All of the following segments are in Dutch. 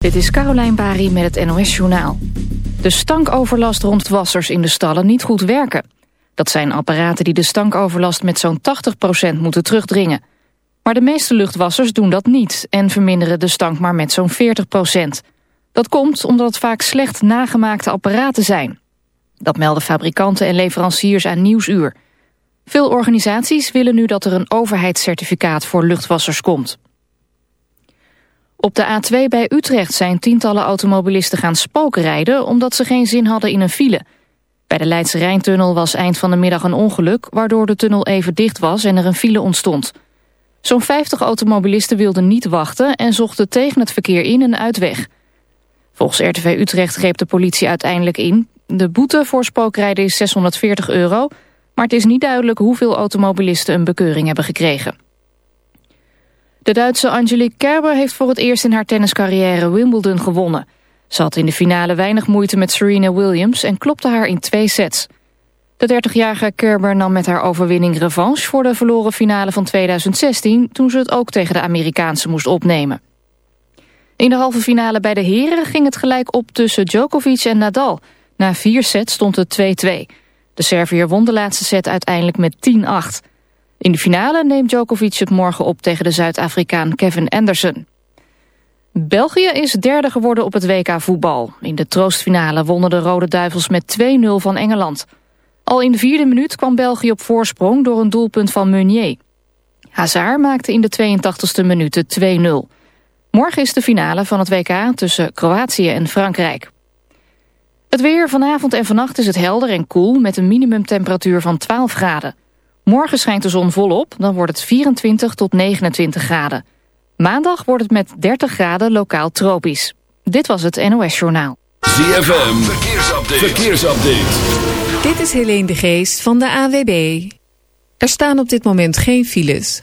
Dit is Caroline Bari met het NOS Journaal. De stankoverlast rond wassers in de stallen niet goed werken. Dat zijn apparaten die de stankoverlast met zo'n 80% moeten terugdringen. Maar de meeste luchtwassers doen dat niet en verminderen de stank maar met zo'n 40%. Dat komt omdat het vaak slecht nagemaakte apparaten zijn. Dat melden fabrikanten en leveranciers aan Nieuwsuur. Veel organisaties willen nu dat er een overheidscertificaat voor luchtwassers komt. Op de A2 bij Utrecht zijn tientallen automobilisten gaan spookrijden... omdat ze geen zin hadden in een file. Bij de Leidse Rijntunnel was eind van de middag een ongeluk... waardoor de tunnel even dicht was en er een file ontstond. Zo'n 50 automobilisten wilden niet wachten... en zochten tegen het verkeer in een uitweg. Volgens RTV Utrecht greep de politie uiteindelijk in. De boete voor spookrijden is 640 euro... maar het is niet duidelijk hoeveel automobilisten een bekeuring hebben gekregen. De Duitse Angelique Kerber heeft voor het eerst in haar tenniscarrière Wimbledon gewonnen. Ze had in de finale weinig moeite met Serena Williams en klopte haar in twee sets. De 30-jarige Kerber nam met haar overwinning revanche voor de verloren finale van 2016... toen ze het ook tegen de Amerikaanse moest opnemen. In de halve finale bij de heren ging het gelijk op tussen Djokovic en Nadal. Na vier sets stond het 2-2. De Serviër won de laatste set uiteindelijk met 10-8. In de finale neemt Djokovic het morgen op tegen de Zuid-Afrikaan Kevin Anderson. België is derde geworden op het WK voetbal. In de troostfinale wonnen de Rode Duivels met 2-0 van Engeland. Al in de vierde minuut kwam België op voorsprong door een doelpunt van Meunier. Hazard maakte in de 82e minuut 2-0. Morgen is de finale van het WK tussen Kroatië en Frankrijk. Het weer vanavond en vannacht is het helder en koel met een minimumtemperatuur van 12 graden. Morgen schijnt de zon volop, dan wordt het 24 tot 29 graden. Maandag wordt het met 30 graden lokaal tropisch. Dit was het NOS Journaal. ZFM, verkeersupdate. verkeersupdate. Dit is Helene de Geest van de AWB. Er staan op dit moment geen files.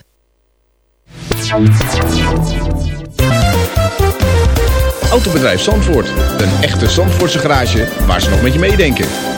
Autobedrijf Zandvoort. Een echte Zandvoortse garage waar ze nog met je meedenken.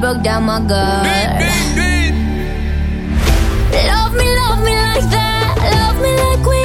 Broke down my guard. Love me, love me like that. Love me like we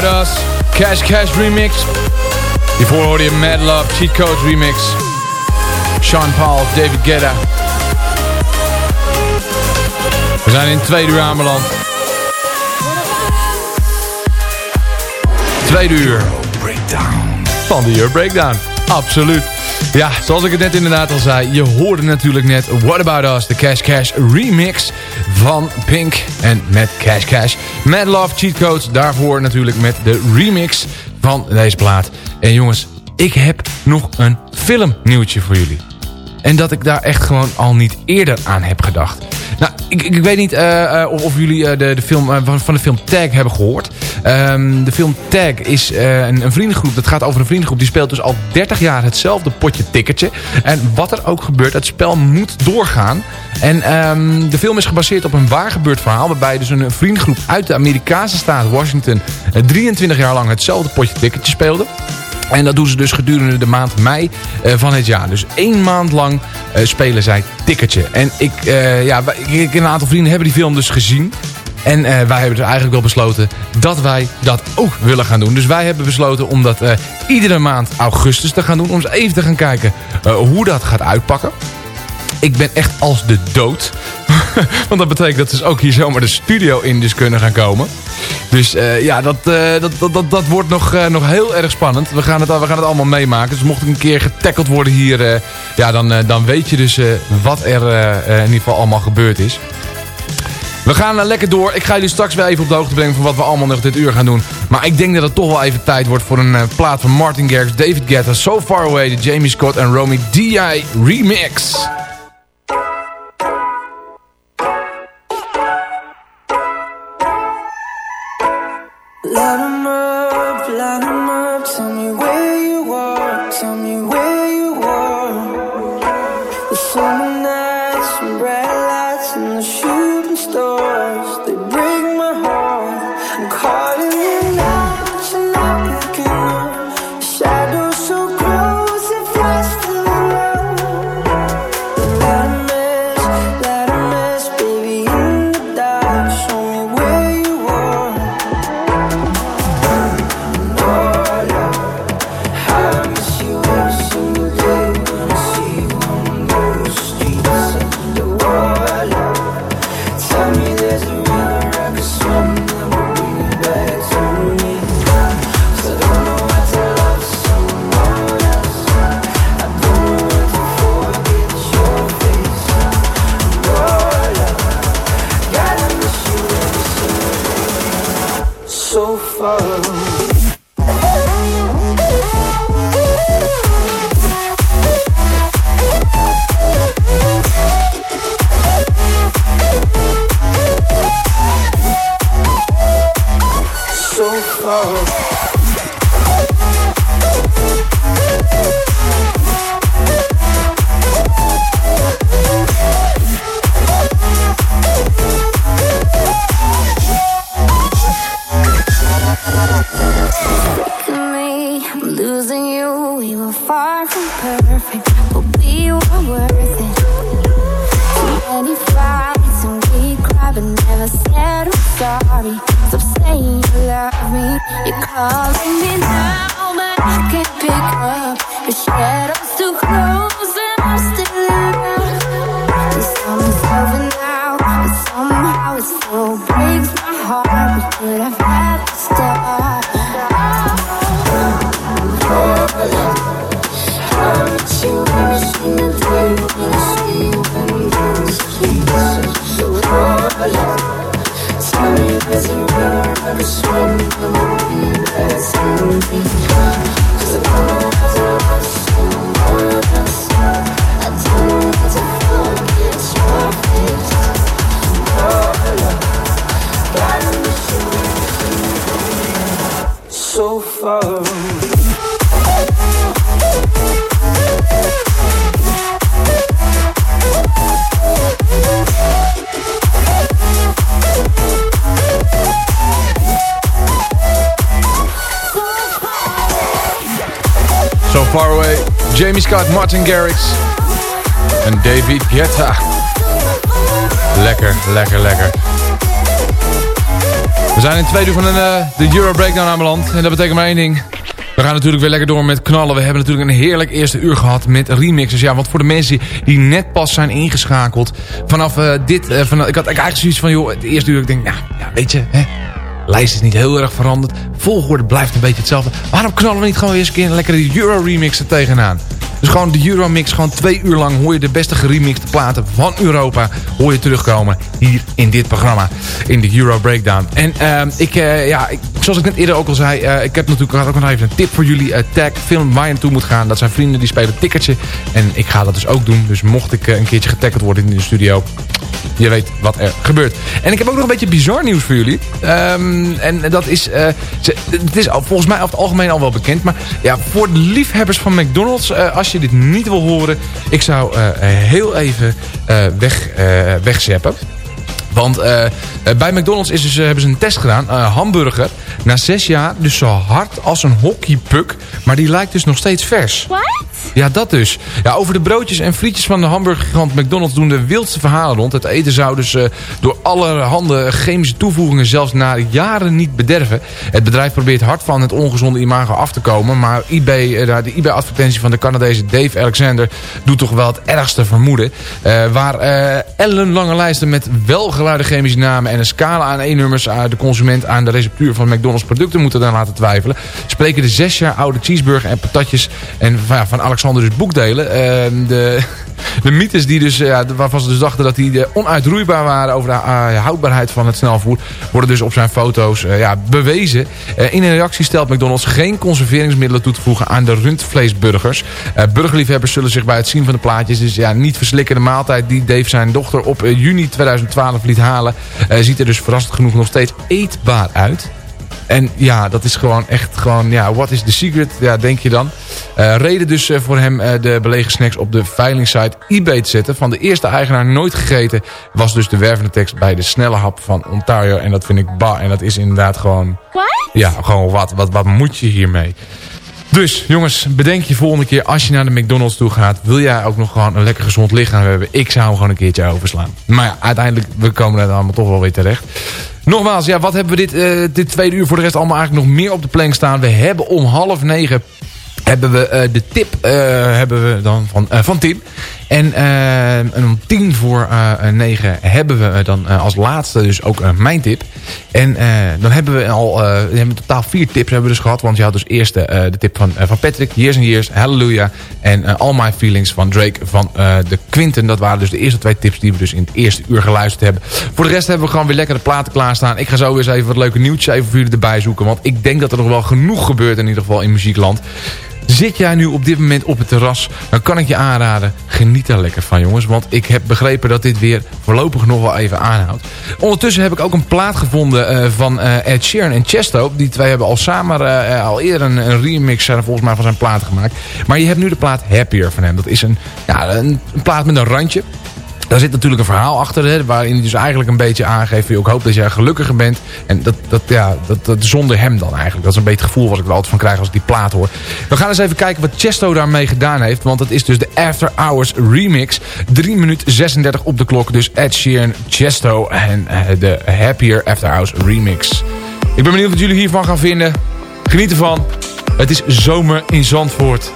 About Us, Cash Cash Remix. Hiervoor hoorde je Mad Love, Cheat Codes Remix. Sean Paul, David Guetta. We zijn in tweede uur aanbeland. Tweede uur. Van de Euro Breakdown. Absoluut. Ja, zoals ik het net inderdaad al zei. Je hoorde natuurlijk net What About Us, de Cash Cash remix van Pink. En met Cash Cash. Mad Love Cheat Codes. Daarvoor natuurlijk met de remix van deze plaat. En jongens, ik heb nog een filmnieuwtje voor jullie. En dat ik daar echt gewoon al niet eerder aan heb gedacht. Nou, ik, ik weet niet eh, eh, of, of jullie eh, de, de film, van de film Tag hebben gehoord. Ehm, de film Tag is eh, een, een vriendengroep. Dat gaat over een vriendengroep. Die speelt dus al 30 jaar hetzelfde potje ticketje. En wat er ook gebeurt, het spel moet doorgaan. En ehm, de film is gebaseerd op een waar gebeurd verhaal. Waarbij dus een vriendengroep uit de Amerikaanse staat Washington... eh, 23 jaar lang hetzelfde potje ticketje speelde. En dat doen ze dus gedurende de maand mei eh, van het jaar. Dus één maand lang eh, spelen zij ticketje. En ik, eh, ja, ik en een aantal vrienden hebben die film dus gezien. En eh, wij hebben dus eigenlijk wel besloten dat wij dat ook willen gaan doen. Dus wij hebben besloten om dat eh, iedere maand augustus te gaan doen. Om eens even te gaan kijken eh, hoe dat gaat uitpakken. Ik ben echt als de dood. Want dat betekent dat ze dus ook hier zomaar de studio in dus kunnen gaan komen. Dus ja, dat, dat, dat, dat, wordt nog, nog heel erg spannend. We gaan, het, we gaan het allemaal meemaken. Dus mocht ik een keer getackeld worden hier... ja, dan, dan weet je dus wat er in ieder geval allemaal gebeurd is. We gaan eh, lekker door. Ik ga jullie straks weer even op de hoogte brengen van wat we allemaal nog dit uur gaan doen. Maar ik denk dat het toch wel even tijd wordt voor een eh, plaat van Martin Garrix, David Guetta, So Far Away, de Jamie Scott en Romy D.I. remix. Martin Garrix en David Guetta. Lekker, lekker, lekker. We zijn in het tweede uur van een, eh, de Euro Breakdown aanbeland. En dat betekent maar één ding. We gaan natuurlijk weer lekker door met knallen. We hebben natuurlijk een heerlijk eerste uur gehad met remixes. Ja, want voor de mensen die net pas zijn ingeschakeld. Vanaf eh, dit... eh, vanaf, ik had eigenlijk zoiets van, joh, het eerste uur. Ik denk, ja, ja weet je, hè. Lijst is niet heel erg veranderd. Volgorde blijft een beetje hetzelfde. Waarom knallen we niet gewoon eens een keer een lekkere Euro remix er tegenaan? Dus gewoon de Euromix, gewoon twee uur lang hoor je de beste geremixte platen van Europa hoor je terugkomen hier in dit programma, in de Euro Breakdown. En ehm, ik, eh, ja, ik, zoals ik net eerder ook al zei, eh, ik heb natuurlijk ook nog even een tip voor jullie. Eh, tag film waar je naartoe moet gaan. Dat zijn vrienden die spelen ticketje. En ik ga dat dus ook doen. Dus mocht ik eh, een keertje getackeld worden in de studio, je weet wat er gebeurt. En ik heb ook nog een beetje bizar nieuws voor jullie. Ehm, en dat is, eh, het is volgens mij over het algemeen al wel bekend. Maar ja, voor de liefhebbers van McDonald's, eh, als je dit niet wil horen, ik zou eh, heel even weg, wegzeppen. Want eh, eh, bij McDonald's is dus, eh, hebben ze een test gedaan. Eh, hamburger, na zes jaar dus zo hard als een hockeypuck. Maar die lijkt dus nog steeds vers. What? Ja, dat dus. Ja, over de broodjes en frietjes van de hamburgergigant McDonald's doen de wildste verhalen rond. Het eten zou dus door allerhande chemische toevoegingen zelfs na jaren niet bederven. Het bedrijf probeert hard van het ongezonde imago af te komen. Maar eBay, de eBay-advertentie van de Canadese Dave Alexander doet toch wel het ergste vermoeden. Waar ellenlange lijsten met welgeluide chemische namen en een scala aan E-nummers de consument aan de receptuur van McDonald's producten moeten dan laten twijfelen. Spreken de zes jaar oude cheeseburger en patatjes en van Alexander dus boekdelen. Eh, de, de mythes die dus, ja, waarvan ze dus dachten dat die eh, onuitroeibaar waren over de eh, houdbaarheid van het snelvoer, worden dus op zijn foto's eh, ja, bewezen. Eh, in een reactie stelt McDonald's geen conserveringsmiddelen toe te voegen aan de rundvleesburgers. Eh, burgerliefhebbers zullen zich bij het zien van de plaatjes dus ja, niet verslikken. De maaltijd die Dave zijn dochter op eh, juni 2012 liet halen, eh, ziet er dus verrassend genoeg nog steeds eetbaar uit. En ja, dat is gewoon echt gewoon, ja, what is the secret? Ja, denk je dan. Eh, reden dus eh, voor hem eh, de belegen snacks op de veilingsite eBay te zetten. Van de eerste eigenaar nooit gegeten was dus de wervende tekst bij de snelle hap van Ontario. En dat vind ik ba. En dat is inderdaad gewoon... What? Ja, gewoon wat, wat, wat moet je hiermee? Dus jongens, bedenk je volgende keer als je naar de McDonald's toe gaat. Wil jij ook nog gewoon een lekker gezond lichaam hebben? Ik zou hem gewoon een keertje overslaan. Maar ja, uiteindelijk, we komen er allemaal toch wel weer terecht. Nogmaals, ja, wat hebben we dit, eh, dit tweede uur voor de rest allemaal eigenlijk nog meer op de plank staan? We hebben om half negen hebben we eh, de tip eh, hebben we dan van, van Tim. En, en om tien voor eh, negen hebben we eh, dan als laatste dus ook mijn tip. En dan hebben we al we hebben totaal vier tips hebben we dus gehad. Want je had dus eerst de tip van, van Patrick, Years and Years, Hallelujah. En All My Feelings van Drake van de Quinten. Dat waren dus de eerste twee tips die we dus in het eerste uur geluisterd hebben. Voor de rest hebben we gewoon weer lekker de platen klaarstaan. Ik ga zo eens even wat leuke nieuwtjes even voor jullie erbij zoeken. Want ik denk dat er nog wel genoeg gebeurt in ieder geval in muziekland. Zit jij nu op dit moment op het terras, dan kan ik je aanraden, geniet daar lekker van jongens. Want ik heb begrepen dat dit weer voorlopig nog wel even aanhoudt. Ondertussen heb ik ook een plaat gevonden eh, van eh, Ed Sheeran en Chesto. Die twee hebben al samen eh, al eerder een, een remix volgens mij van zijn plaat gemaakt. Maar je hebt nu de plaat Happier van hem. Dat is een, ja, een plaat met een randje. Daar zit natuurlijk een verhaal achter, hè, waarin hij dus eigenlijk een beetje aangeeft... ik hoop dat jij gelukkiger bent. En dat, dat, ja, dat, dat zonder hem dan eigenlijk. Dat is een beetje het gevoel wat ik er altijd van krijg als ik die plaat hoor. We gaan eens even kijken wat Chesto daarmee gedaan heeft. Want het is dus de After Hours remix. 3 minuten 36 op de klok. Dus Ed Sheeran, Chesto en eh, de Happier After Hours remix. Ik ben benieuwd wat jullie hiervan gaan vinden. Geniet ervan. Het is zomer in Zandvoort.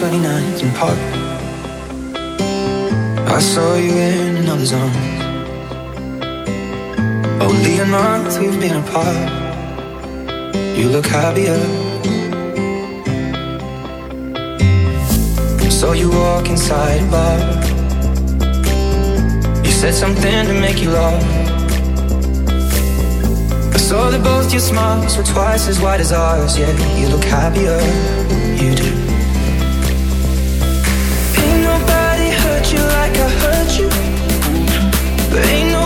Down 29th and Park. I saw you in another zone. Oh, Only a month we've been apart. You look happier. I saw you walk inside a bar. You said something to make you laugh. I saw that both your smiles were twice as wide as ours. Yeah, you look happier. You do. you. There ain't no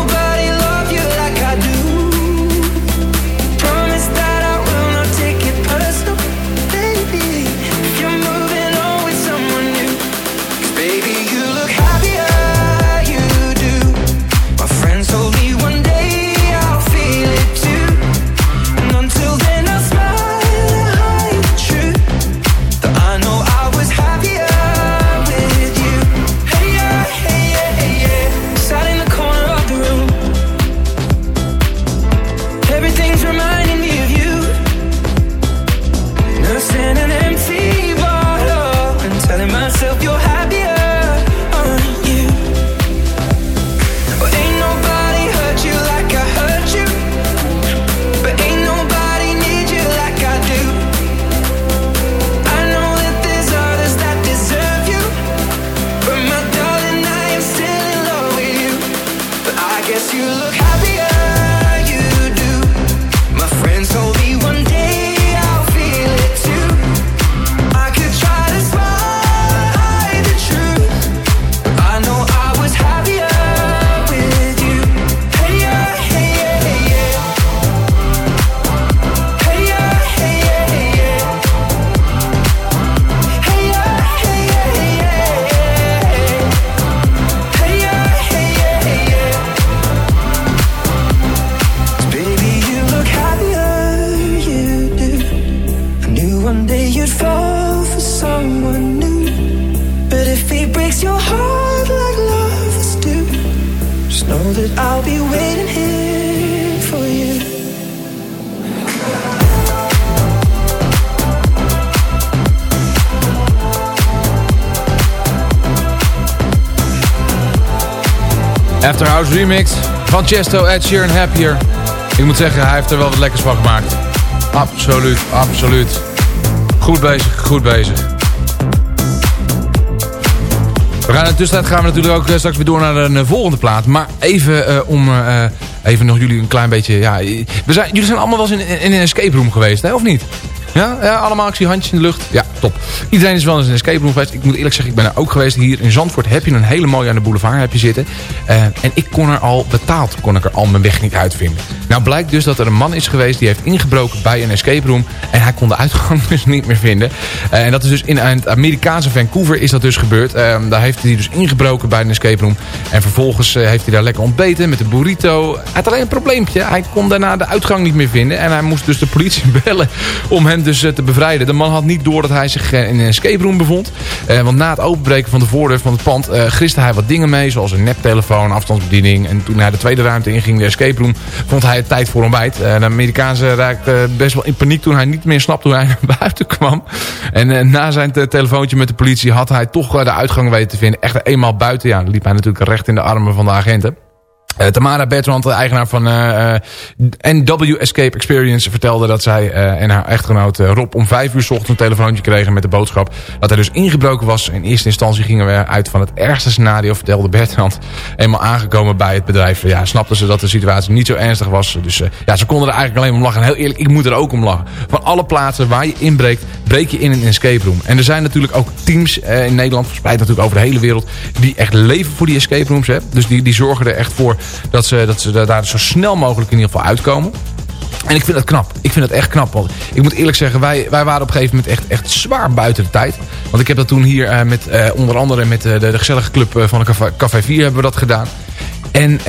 After Remix van Chesto, Ed Sheeran, Happier. Ik moet zeggen, hij heeft er wel wat lekkers van gemaakt. Absoluut, absoluut. Goed bezig, goed bezig. We gaan in de tussentijd gaan we natuurlijk ook eh, straks weer door naar een eh, volgende plaat. Maar even eh, om even nog jullie een klein beetje... Ja, we zijn, jullie zijn allemaal wel eens in, in een escape room geweest, hè, of niet? Ja, ja, allemaal. Ik zie handjes in de lucht. Ja, top. Iedereen is wel eens een escape room geweest. Ik moet eerlijk zeggen, ik ben er ook geweest. Hier in Zandvoort heb je een hele mooie aan de boulevard heb je zitten. Eh, en ik kon er al betaald, kon ik er al mijn weg niet uitvinden. Nou blijkt dus dat er een man is geweest die heeft ingebroken bij een escape room. Hij kon de uitgang dus niet meer vinden. Eh, en dat is dus in het Amerikaanse Vancouver is dat dus gebeurd. Eh, daar heeft hij dus ingebroken bij een escape room. En vervolgens eh, heeft hij daar lekker ontbeten met een burrito. Hij had alleen een probleempje. Hij kon daarna de uitgang niet meer vinden. En hij moest dus de politie bellen om hem dus eh, te bevrijden. De man had niet door dat hij zich in een escape room bevond. Want na het openbreken van de voordeur van het pand griste hij wat dingen mee. Zoals een neptelefoon, afstandsbediening. En toen hij de tweede ruimte inging, de escape room, vond hij het tijd voor ontbijt. De Amerikaanse raakte best wel in paniek toen hij niet meer snapte hoe hij naar buiten kwam. En eh, na zijn te- telefoontje met de politie had hij toch eh, de uitgang weten te vinden. Echt eenmaal buiten, ja, liep hij natuurlijk recht in de armen van de agenten. Eh, Tamara Bertrand, de eigenaar van eh, eh, NW Escape Experience, vertelde dat zij en haar echtgenoot Rob om vijf uur 's ochtends een telefoontje kregen met de boodschap dat hij dus ingebroken was. In eerste instantie gingen we uit van het ergste scenario, vertelde Bertrand. Eenmaal aangekomen bij het bedrijf, ja, snapten ze dat de situatie niet zo ernstig was. Dus ja, ze konden er eigenlijk alleen om lachen. En heel eerlijk, ik moet er ook om lachen. Van alle plaatsen waar je inbreekt, breek je in een escape room. En er zijn natuurlijk ook teams in Nederland, verspreid natuurlijk over de hele wereld, die echt leven voor die escape rooms. Hè. Dus die, die zorgen er echt voor dat ze, dat ze daar zo snel mogelijk in ieder geval uitkomen. En ik vind dat knap. Ik vind dat echt knap. Want ik moet eerlijk zeggen, wij, wij waren op een gegeven moment echt, echt zwaar buiten de tijd. Want ik heb dat toen hier eh, met eh, onder andere met eh, de, de gezellige club van de Café, Café 4 hebben we dat gedaan. En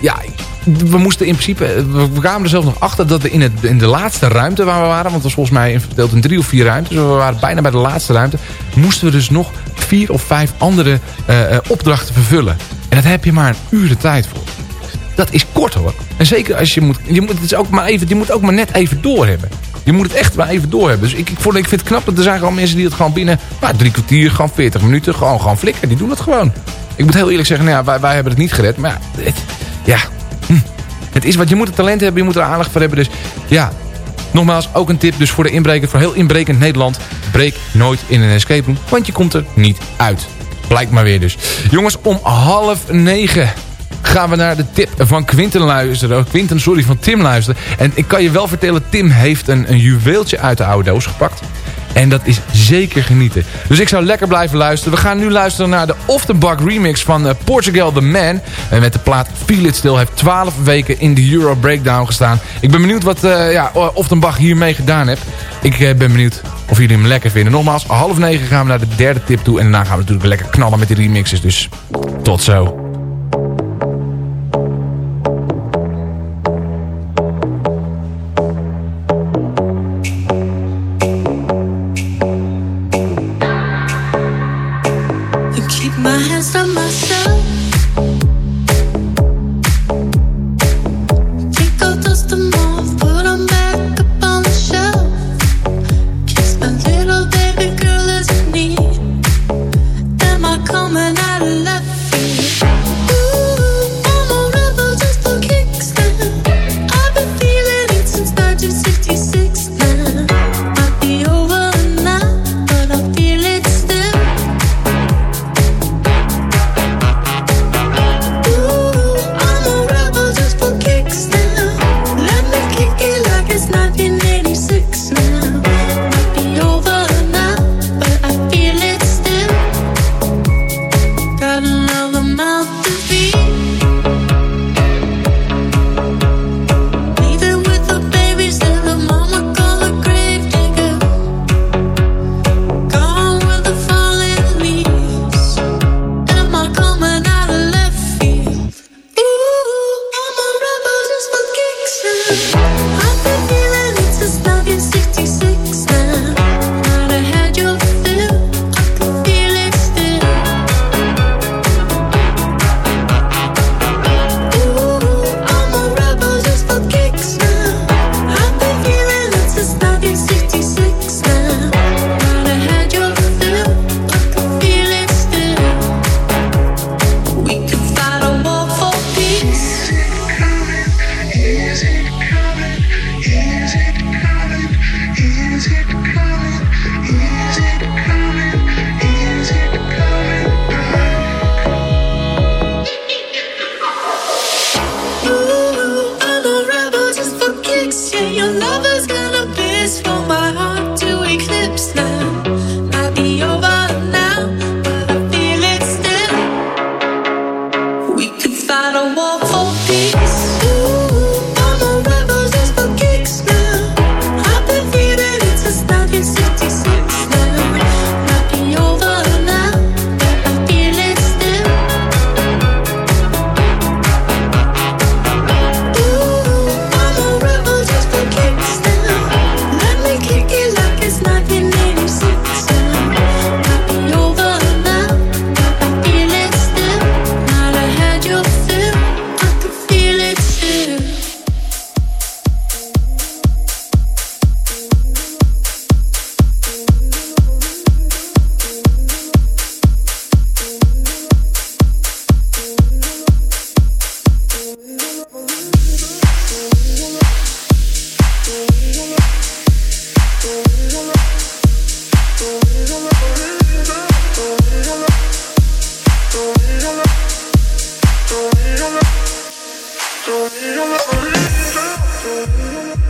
ja, we moesten in principe, we kwamen er zelfs nog achter dat we in, het, in de laatste ruimte waar we waren, want was volgens mij verdeeld in drie of vier ruimtes, dus we waren bijna bij de laatste ruimte, moesten we dus nog vier of vijf andere opdrachten vervullen. En daar heb je maar een uur de tijd voor. Dat is kort hoor. En zeker als je moet, je moet het is ook maar even, je moet ook maar net even doorhebben. Je moet het echt maar even doorhebben. Dus ik, ik, ik vind het knap dat er zijn gewoon mensen die het gewoon binnen nou, drie kwartier, gewoon 40 minuten, gewoon, gewoon flikken. Die doen het gewoon. Ik moet heel eerlijk zeggen, nou ja, wij, wij hebben het niet gered. Maar ja, het, ja hm. het is wat je moet het talent hebben, je moet er aandacht voor hebben. Dus ja, nogmaals, ook een tip dus voor de inbreker, voor heel inbrekend Nederland. Breek nooit in een escape room, want je komt er niet uit. Blijkt maar weer dus. Jongens, om half negen gaan we naar de tip van Quinten luisteren. Oh, Quinten, sorry, van Tim luisteren. En ik kan je wel vertellen, Tim heeft een, een juweeltje uit de oude doos gepakt. En dat is zeker genieten. Dus ik zou lekker blijven luisteren. We gaan nu luisteren naar de Off remix van eh, Portugal The Man. En met de plaat Feel It Still heeft 12 weken in de Euro Breakdown gestaan. Ik ben benieuwd wat uh, ja, Off hiermee gedaan heeft. Ik uh, ben benieuwd of jullie hem lekker vinden. Nogmaals, half negen gaan we naar de derde tip toe. En daarna gaan we natuurlijk lekker knallen met die remixes. Dus tot zo. You're a little bit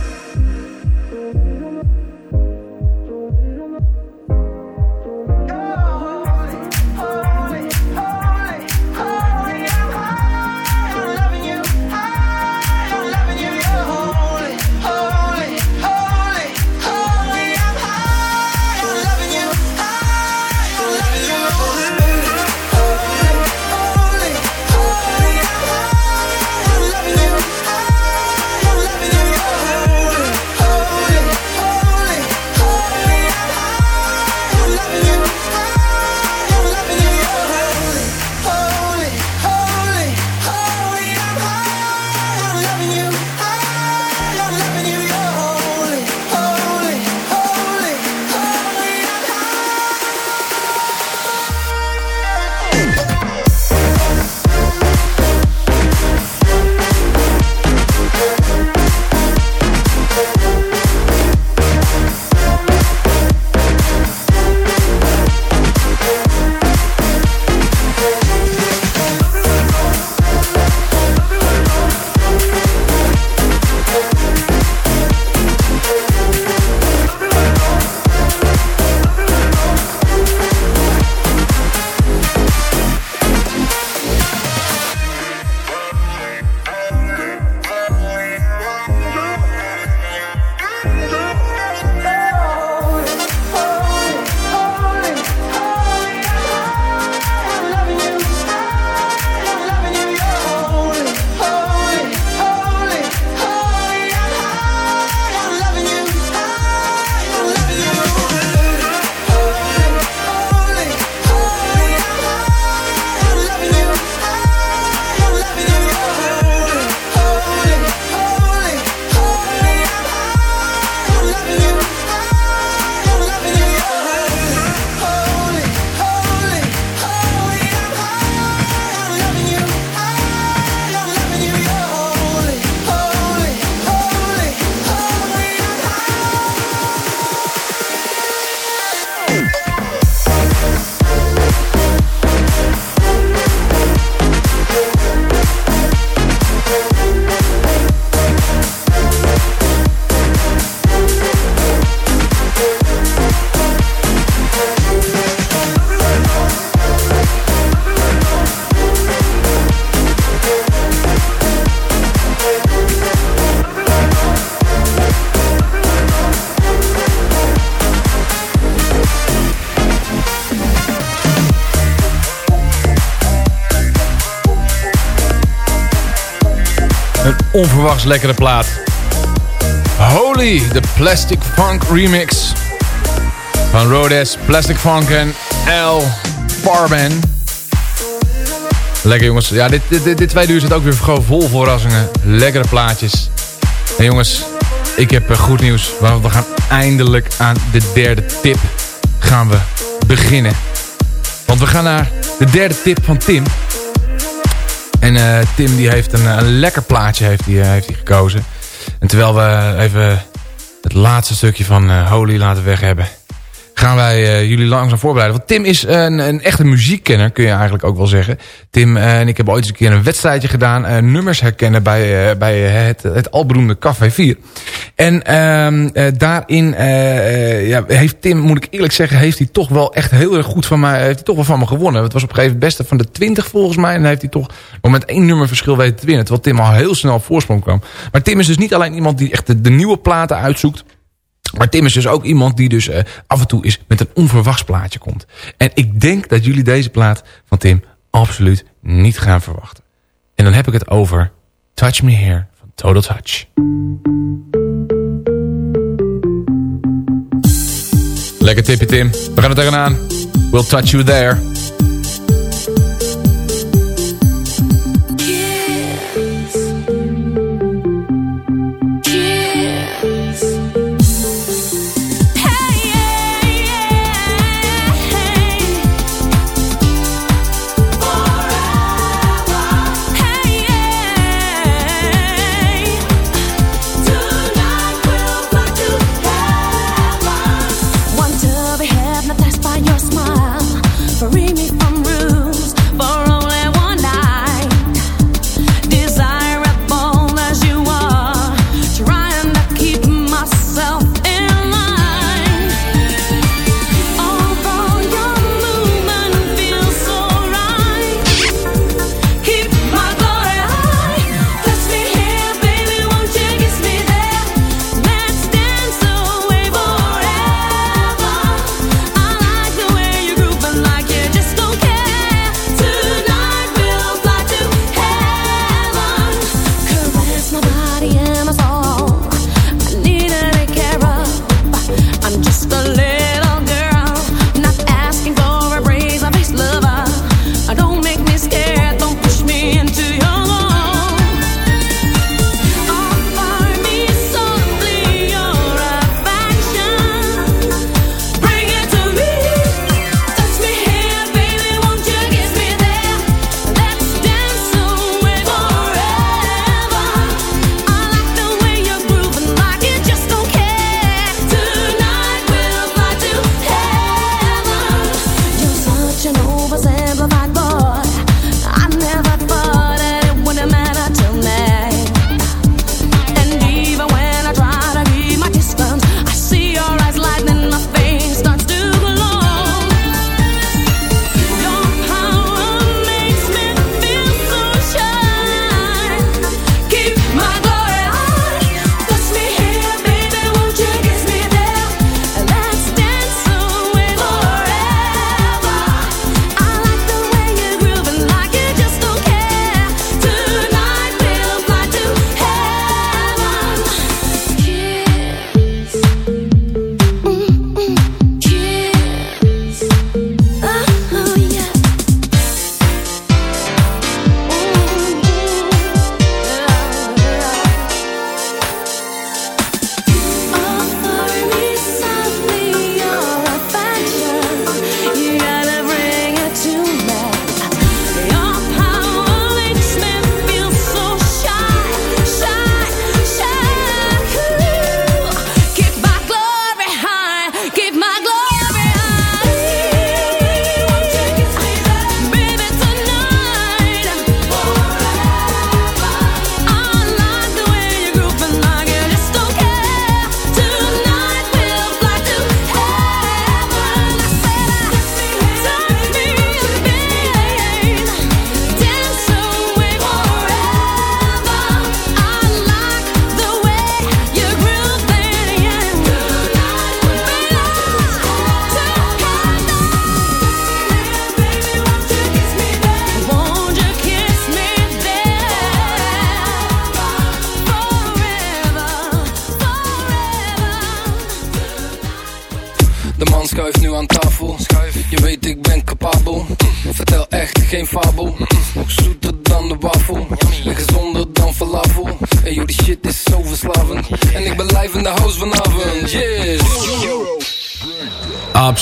onverwachts lekkere plaat. Holy, de Plastic Funk remix. Van Rhodes, Plastic Funk en L. Farben. Lekker jongens. Ja, dit, dit, dit, dit tweede uur zit ook weer gewoon vol verrassingen. Lekkere plaatjes. En jongens, ik heb eh, goed nieuws. Want we gaan eindelijk aan de derde tip gaan we beginnen. Want we gaan naar de derde tip van Tim. En eh, Tim die heeft een, lekker plaatje heeft die, eh, heeft hij gekozen. En terwijl we even het laatste stukje van eh, Holy laten weg hebben... gaan wij eh, jullie langzaam voorbereiden. Want Tim is een, een echte muziekkenner, kun je eigenlijk ook wel zeggen. Tim eh, en ik hebben ooit eens een keer een wedstrijdje gedaan. eh, nummers herkennen bij, bij het, het alberoemde Café 4. En ehm, eh, daarin ja, heeft Tim, moet ik eerlijk zeggen... heeft hij toch wel echt heel erg goed van mij... heeft hij toch wel van me gewonnen. Het was op een gegeven moment beste van de 20 volgens mij. En heeft hij toch nog met één nummer verschil weten te winnen. Terwijl Tim al heel snel op voorsprong kwam. Maar Tim is dus niet alleen iemand die echt de nieuwe platen uitzoekt... Maar Tim is dus ook iemand die dus eh, af en toe is met een onverwachts plaatje komt. En ik denk dat jullie deze plaat van Tim absoluut niet gaan verwachten. En dan heb ik het over Touch Me Here van Total Touch. Lekker tipje Tim. We gaan er tegenaan. We'll touch you there.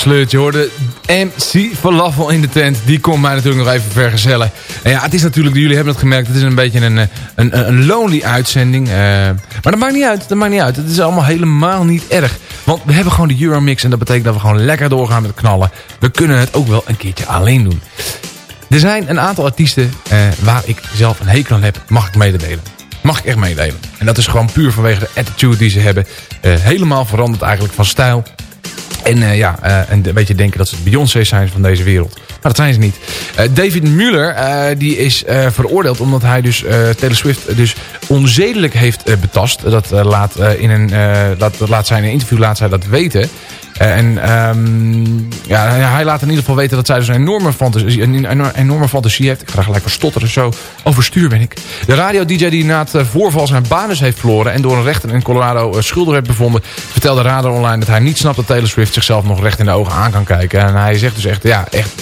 Absoluut, je hoorde MC Falafel in de tent. Die komt mij natuurlijk nog even vergezellen. En ja, het is natuurlijk, jullie hebben het gemerkt, het is een beetje een, een, een, een lonely uitzending. Uh, maar dat maakt niet uit, dat maakt niet uit. Het is allemaal helemaal niet erg. Want we hebben gewoon de Euromix en dat betekent dat we gewoon lekker doorgaan met knallen. We kunnen het ook wel een keertje alleen doen. Er zijn een aantal artiesten uh, waar ik zelf een hekel aan heb, mag ik mededelen. Mag ik echt meedelen. En dat is gewoon puur vanwege de attitude die ze hebben. Helemaal veranderd eigenlijk van stijl. En uh, ja, uh, een beetje denken dat ze Beyoncé's zijn van deze wereld. Maar dat zijn ze niet. Uh, David Muller, die is veroordeeld omdat hij dus Taylor Swift dus onzedelijk heeft betast. Dat, laat, in een, dat, laat zij in een interview laat zij dat weten. En um, ja, hij laat in ieder geval weten dat zij dus een enorme fantasie, een enorme fantasie heeft. Ik ga gelijk verstotteren zo. Overstuur ben ik. De radio-dj die na het voorval zijn baan dus heeft verloren... en door een rechter in Colorado schuldig werd bevonden... vertelde Radar Online dat hij niet snapt dat Taylor Swift zichzelf nog recht in de ogen aan kan kijken. En hij zegt dus echt, ja, echt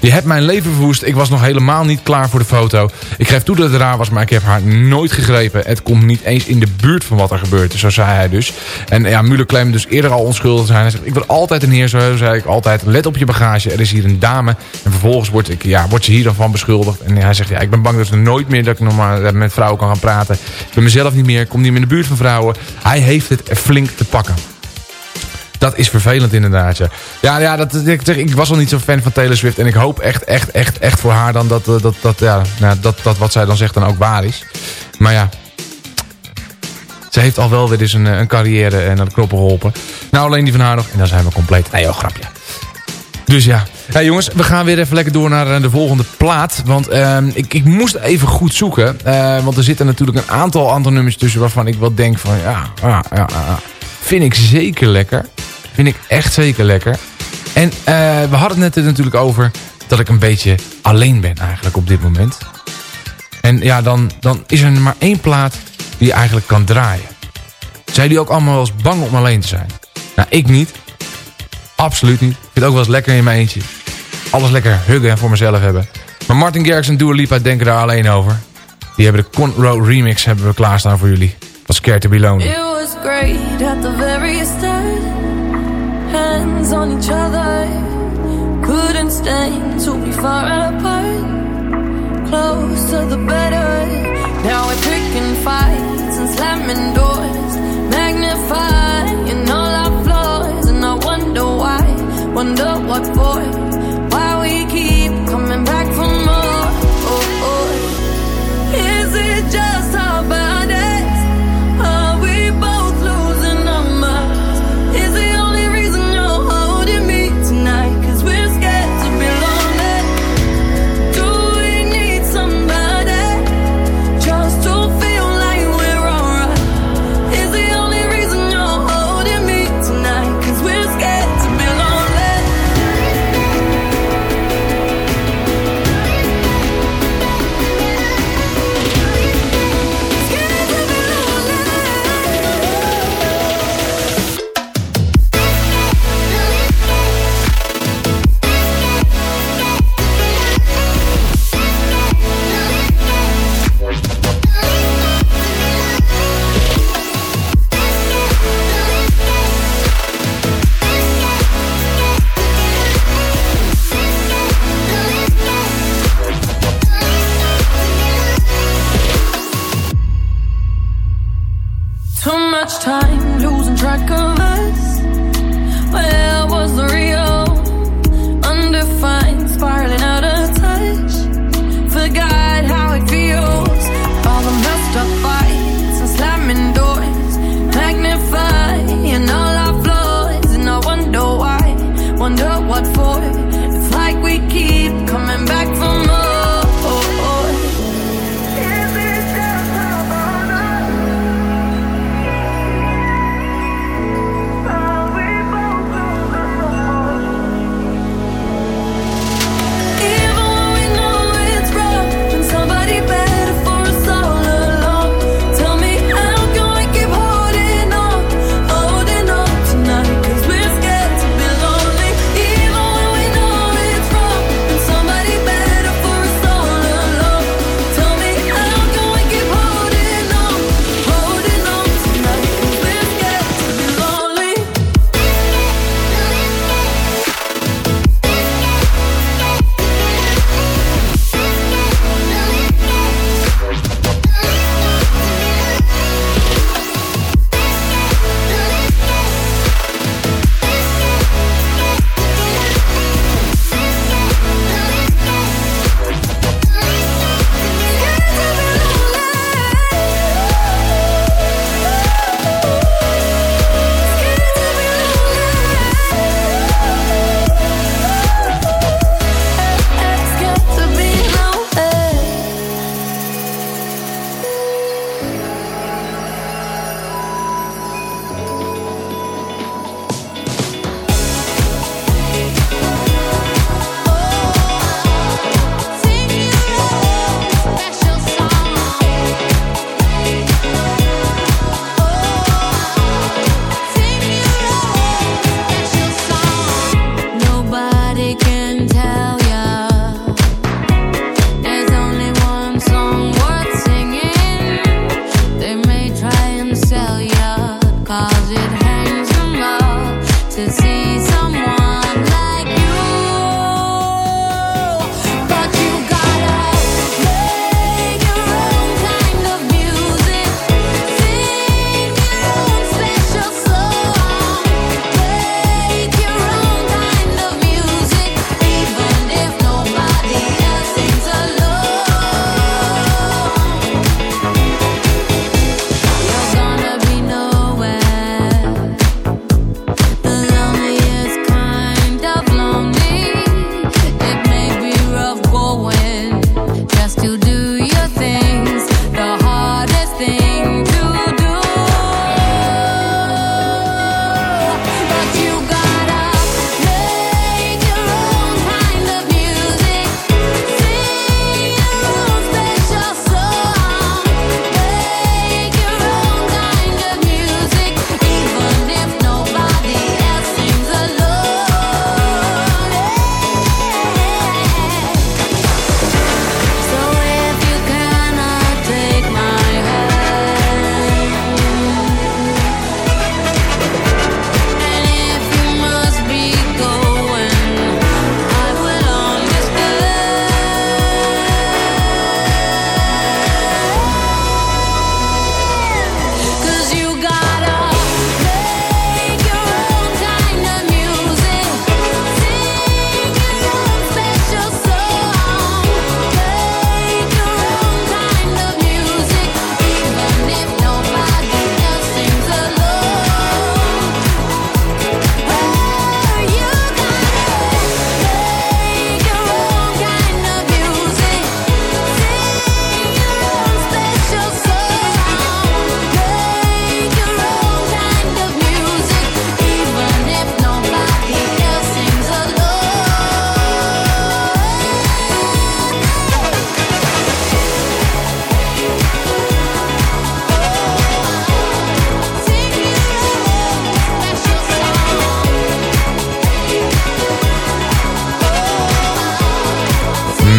Je hebt mijn leven verwoest. Ik was nog helemaal niet klaar voor de foto. Ik geef toe dat het raar was, maar ik heb haar nooit gegrepen. Het komt niet eens in de buurt van wat er gebeurt. Zo zei hij dus. En ja, Muller claimde dus eerder al onschuldig zijn. Hij zegt, ik wil altijd een heer, zo zei ik altijd. Let op je bagage, er is hier een dame. En vervolgens wordt, ik, ja, wordt ze hier dan van beschuldigd. En hij zegt, ja, ik ben bang dat er nooit meer dat ik nog maar met vrouwen kan gaan praten. Ik ben mezelf niet meer, ik kom niet meer in de buurt van vrouwen. Hij heeft het flink te pakken. Dat is vervelend inderdaad, ja. Ja, ja dat, ik, ik was al niet zo'n fan van Taylor Swift. En ik hoop echt, echt, echt, echt voor haar dan dat, dat, dat, ja, nou, dat, dat wat zij dan zegt dan ook waar is. Maar ja, ze heeft al wel weer eens een, een carrière naar de knoppen geholpen. Nou, alleen die van haar nog. En dan zijn we compleet. Nee, oh, grapje. Dus ja. ja, jongens, we gaan weer even lekker door naar de volgende plaat. Want uh, ik, ik moest even goed zoeken. Uh, want er zitten natuurlijk een aantal andere nummers tussen waarvan ik wel denk van... Ja, ja, ja, ja. vind ik zeker lekker. Vind ik echt zeker lekker. En uh, we hadden het net natuurlijk over dat ik een beetje alleen ben eigenlijk op dit moment. En ja, dan, dan is er maar één plaat die je eigenlijk kan draaien. Zijn jullie ook allemaal wel eens bang om alleen te zijn? Nou, ik niet. Absoluut niet. Ik vind het ook wel eens lekker in mijn eentje. Alles lekker huggen en voor mezelf hebben. Maar Martin Garrix en Dua Lipa denken daar alleen over. Die hebben de Conroe remix hebben we klaarstaan voor jullie. Was Scared to be was great at the very. Hands on each other. Couldn't stand to be far apart. Closer the better. Now we're picking fights and slamming doors. Magnifying all our flaws. And I wonder why. Wonder what for.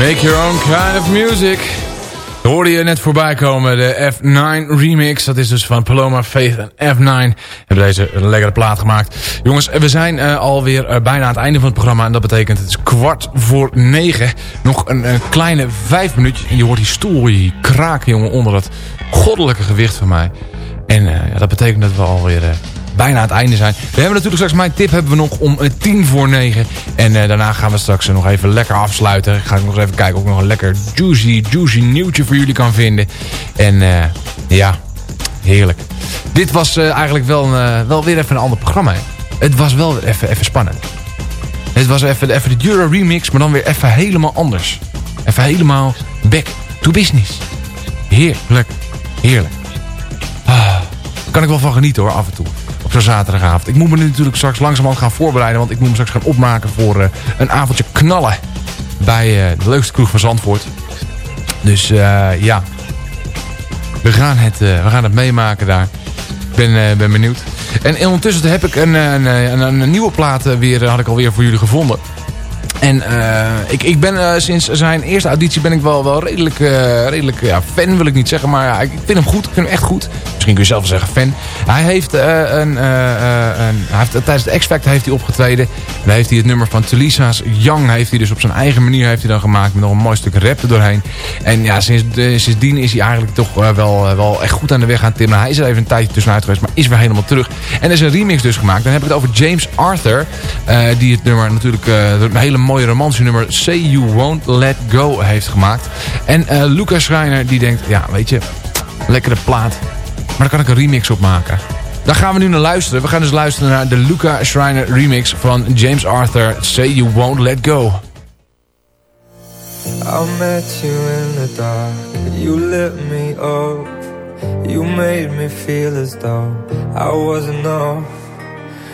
Make your own kind of music. Hoorde je net voorbij komen, de F9 remix. Dat is dus van Paloma Faith en F9. Hebben deze een lekkere plaat gemaakt. Jongens, we zijn uh, alweer uh, bijna aan het einde van het programma. En dat betekent het is kwart voor negen. Nog een, een kleine vijf minuutjes. En je hoort die stoel hier kraken, jongen, onder dat goddelijke gewicht van mij. En dat betekent dat we alweer bijna het einde zijn. We hebben natuurlijk straks mijn tip hebben we nog om tien voor negen. En uh, daarna gaan we straks nog even lekker afsluiten. Ik ga nog even kijken of ik nog een lekker juicy, juicy nieuwtje voor jullie kan vinden. En ja, heerlijk. Dit was eigenlijk wel, wel weer even een ander programma. Het was wel even, even spannend. Het was even, even de Euro remix, maar dan weer even helemaal anders. Even helemaal back to business. Heerlijk, heerlijk. Ah, kan ik wel van genieten hoor, af en toe op zaterdagavond. Ik moet me nu natuurlijk straks langzamerhand gaan voorbereiden... want ik moet me straks gaan opmaken voor uh, een avondje knallen... bij uh, de leukste kroeg van Zandvoort. Dus uh, ja, we gaan, het, we gaan het meemaken daar. Ik ben, ben benieuwd. En ondertussen heb ik een, een, een, een nieuwe plaat weer, had ik alweer voor jullie gevonden. En uh, ik, ik ben uh, sinds zijn eerste auditie ben ik wel, wel redelijk, uh, redelijk ja, fan wil ik niet zeggen. Maar ja, ik vind hem goed. Ik vind hem echt goed. Misschien kun je zelf wel zeggen fan. Hij heeft, een, een, heeft tijdens de X-Factor heeft hij opgetreden. En dan heeft hij het nummer van Tulisa's Young heeft hij dus op zijn eigen manier heeft hij dan gemaakt. Met nog een mooi stuk rap er doorheen. En ja, sinds, sindsdien is hij eigenlijk toch wel, wel echt goed aan de weg aan timmeren. Hij is er even een tijdje tussenuit geweest, maar is weer helemaal terug. En er is een remix dus gemaakt. Dan heb ik het over James Arthur. die het nummer natuurlijk een hele mooie romantische nummer Say You Won't Let Go heeft gemaakt. En uh, Lucas Schreiner die denkt, ja weet je, lekkere plaat. Maar daar kan ik een remix op maken. Daar gaan we nu naar luisteren. We gaan dus luisteren naar de Luca Schreiner remix van James Arthur Say You Won't Let Go. I met you in the dark, you me up You made me feel as though I wasn't enough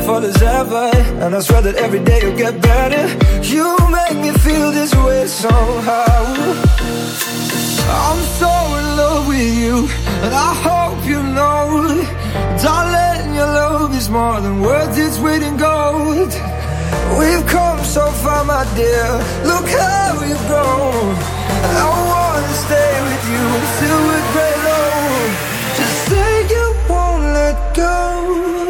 beautiful as ever, and I swear that every day you'll get better. You make me feel this way somehow. I'm so in love with you, and I hope you know, darling, your love is more than worth its weight in gold. We've come so far, my dear. Look how we've grown. I wanna stay with you until we're great old. Just say you won't let go.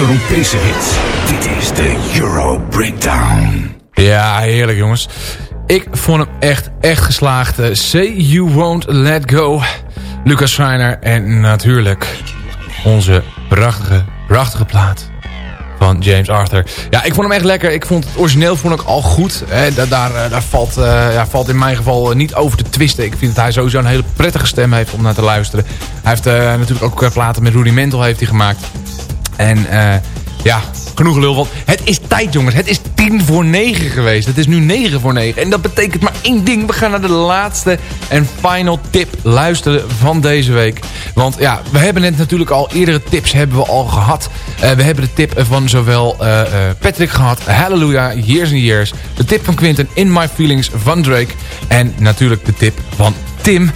Europese hits. Dit is de Euro Breakdown. Ja, heerlijk jongens. Ik vond hem echt, echt geslaagd. Eh, Say You Won't Let Go. Lucas Schreiner en natuurlijk onze prachtige, prachtige plaat van James Arthur. Ja, ik vond hem echt lekker. Ik vond het origineel vond ik al goed. Daar, daar, eh, daar valt, eh, ja, valt in mijn geval niet over te twisten. Ik vind dat hij sowieso een hele prettige stem heeft om naar te luisteren. Hij heeft natuurlijk ook platen met Rudimental heeft hij gemaakt. En eh, ja, genoeg lul. Want het is tijd jongens. Het is tien voor negen geweest. Het is nu negen voor negen. En dat betekent maar één ding. We gaan naar de laatste en final tip luisteren van deze week. Want ja, we hebben net natuurlijk al eerdere tips hebben we al gehad. Eh, we hebben de tip van zowel eh, Patrick gehad. Hallelujah, Years and Years. De tip van Quinten, In My Feelings van Drake. En natuurlijk de tip van Tim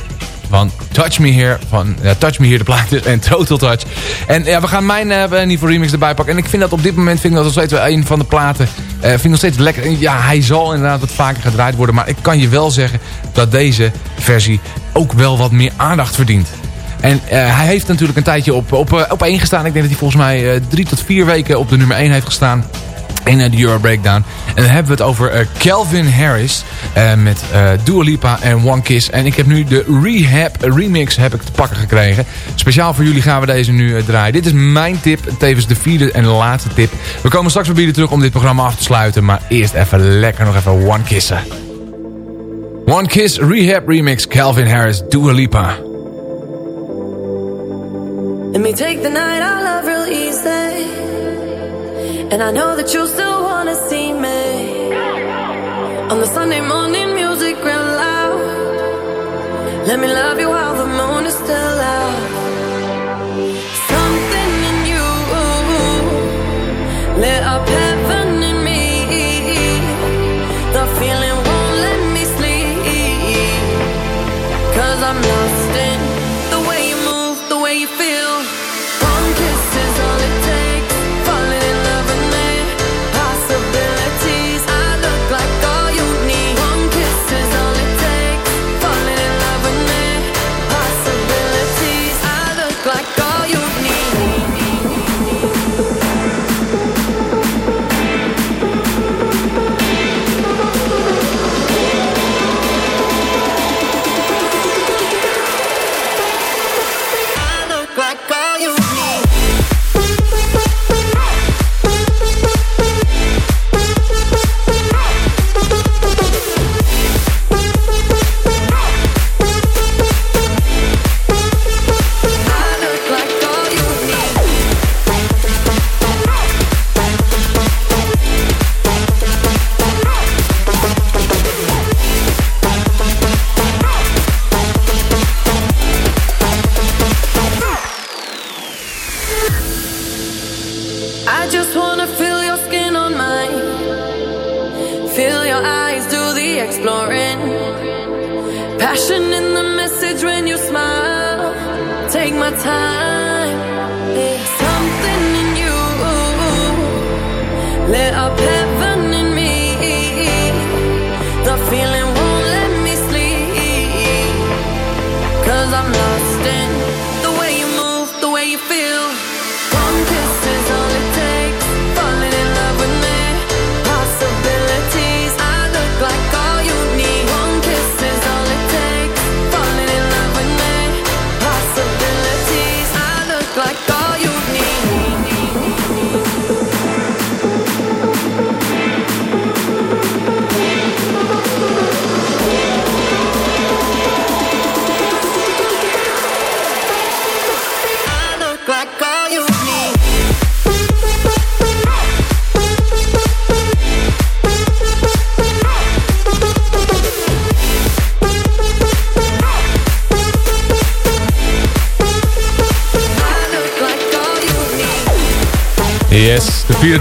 van Touch Me Here. Van ja, Touch Me Here de plaat en Total Touch. En ja, we gaan mijn uh, Niveau Remix erbij pakken. En ik vind dat op dit moment vind ik dat nog steeds wel een van de platen. eh vind nog steeds lekker. En Ja, hij zal inderdaad wat vaker gedraaid worden. Maar ik kan je wel zeggen dat deze versie ook wel wat meer aandacht verdient. En eh, hij heeft natuurlijk een tijdje op, op, eh, op één gestaan. Ik denk dat hij volgens mij eh, drie tot vier weken op de nummer 1 heeft gestaan in eh, de Euro Breakdown. En dan hebben we het over eh, Calvin Harris eh, met eh Dua Lipa en One Kiss. En ik heb nu de Rehab remix heb ik te pakken gekregen. Speciaal voor jullie gaan we deze nu draaien. Dit is mijn tip, tevens de vierde en laatste tip. We komen straks weer bij terug om dit programma af te sluiten. Maar eerst even lekker nog even One Kissen. One Kiss Rehab remix Calvin Harris, Dua Lipa. Let me take the night I love real easy. And I know that you still wanna see me. On the Sunday morning, music real loud. Let me love you while the moon is still out. Something in you lit up heaven in me. The feeling won't let me sleep. Cause I'm lost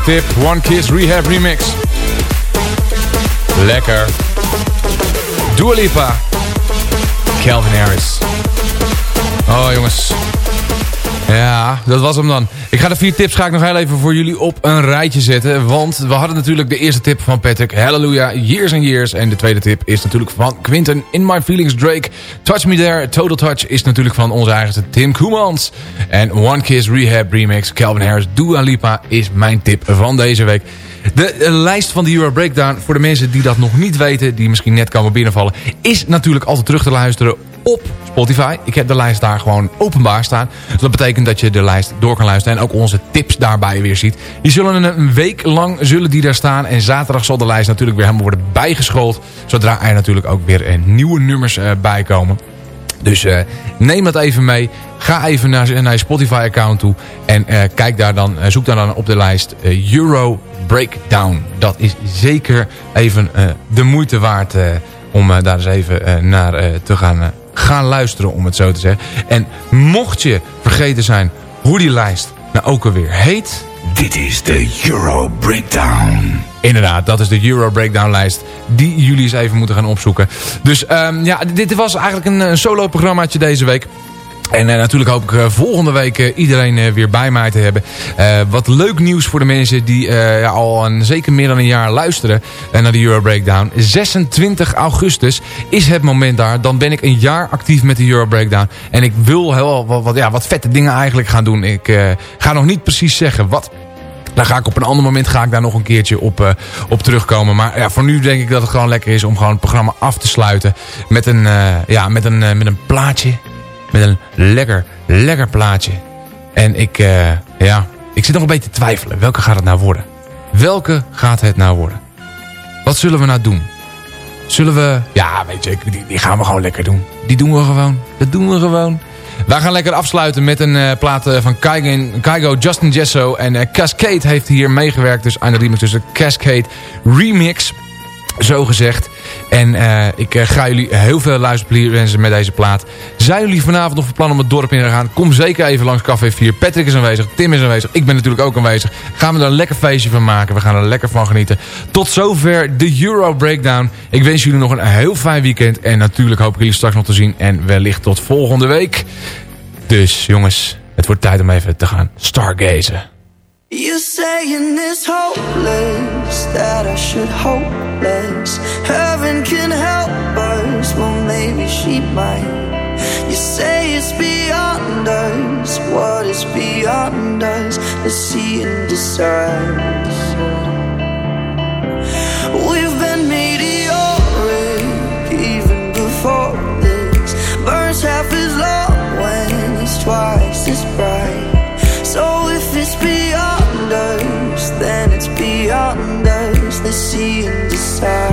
Tip. One Kiss Rehab Remix. Lekker. Dua Lipa. Calvin Harris. Oh jongens. Ja, dat was hem dan. Ga de vier tips ga ik nog heel even voor jullie op een rijtje zetten. Want we hadden natuurlijk de eerste tip van Patrick. Hallelujah, Years and Years. En de tweede tip is natuurlijk van Quinten. In My Feelings Drake. Touch Me There. Total Touch is natuurlijk van onze eigenste Tim Koemans. En One Kiss Rehab Remix. Calvin Harris Dua Lipa is mijn tip van deze week. De, eh, lijst van de Euro Breakdown, voor de mensen die dat nog niet weten... die misschien net komen binnenvallen... is natuurlijk altijd terug te luisteren op Spotify. Ik heb de lijst daar gewoon openbaar staan. Dus dat betekent dat je de lijst door kan luisteren... en ook onze tips daarbij weer ziet. Die zullen een week lang zullen die daar staan... en zaterdag zal de lijst natuurlijk weer helemaal worden bijgeschoold... zodra er natuurlijk ook weer eh, nieuwe nummers uh, bij komen. Dus uh, neem dat even mee. Ga even naar, naar je Spotify-account toe. En kijk daar dan, zoek daar dan op de lijst Euro Breakdown. Dat is zeker even de moeite waard om daar eens even naar te gaan, gaan luisteren, om het zo te zeggen. En mocht je vergeten zijn hoe die lijst nou ook alweer heet... Dit is de Euro Breakdown. Inderdaad, dat is de Euro Breakdown lijst die jullie eens even moeten gaan opzoeken. Dus um, ja, dit was eigenlijk een, een solo programmaatje deze week. En uh, natuurlijk hoop ik uh, volgende week uh, iedereen weer bij mij te hebben. wat leuk nieuws voor de mensen die ja, al een, zeker meer dan een jaar luisteren naar de Euro Breakdown. 26 augustus is het moment daar. Dan ben ik een jaar actief met de Euro Breakdown. En ik wil heel wat, ja, wat vette dingen eigenlijk gaan doen. Ik ga nog niet precies zeggen wat... Daar ga ik op een ander moment ga ik daar nog een keertje op, op terugkomen. Maar ja, voor nu denk ik dat het gewoon lekker is om gewoon het programma af te sluiten. Met een, ja, met een, met een plaatje. Met een lekker, lekker plaatje. En ik, ja, ik zit nog een beetje te twijfelen. Welke gaat het nou worden? Welke gaat het nou worden? Wat zullen we nou doen? Zullen we... Ja, weet je, die, die gaan we gewoon lekker doen. Die doen we gewoon. Dat doen we gewoon. Wij gaan lekker afsluiten met een uh, plaat van Kaigo, Justin Jesso en uh, Cascade heeft hier meegewerkt. Dus aan de remix, dus de Cascade remix, zo gezegd. En uh, ik ga jullie heel veel luisterplezier wensen met deze plaat. Zijn jullie vanavond nog van plan om het dorp in te gaan? Kom zeker even langs Café 4. Patrick is aanwezig, Tim is aanwezig, ik ben natuurlijk ook aanwezig. Gaan we er een lekker feestje van maken. We gaan er lekker van genieten. Tot zover de Euro Breakdown. Ik wens jullie nog een heel fijn weekend. En natuurlijk hoop ik jullie straks nog te zien. En wellicht tot volgende week. Dus jongens, het wordt tijd om even te gaan stargazen. You saying hopeless That I should hope Heaven can help us. Well maybe she might. You say it's beyond us. What is beyond us? Let's see and decide We've been meteoric Even before this. Burns half as long when it's twice as bright inside